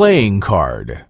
playing card.